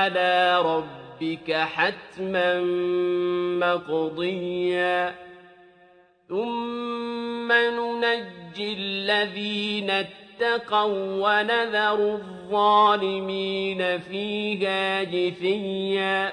على ربك حتما مقضيا. ثم ننجي الذين اتقوا ونذر الظالمين فيها جثيا.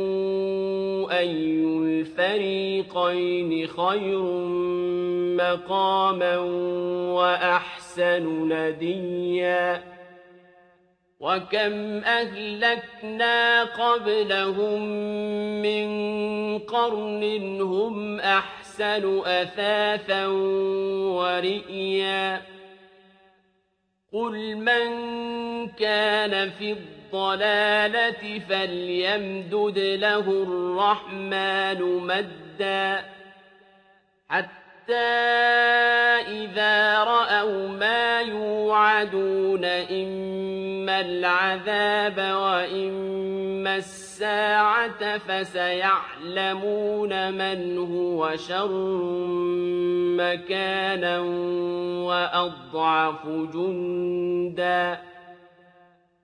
أي الفريقين خير مقاما وأحسن نديا وكم أهلكنا قبلهم من قرن هم أحسن أثاثا ورئيا قل من كان في الضلالة فليمدد له الرحمن مدا حتى إذا رأوا ما يوعدون إما العذاب وإما الساعة فسيعلمون من هو شر مكانا وأضعف جندا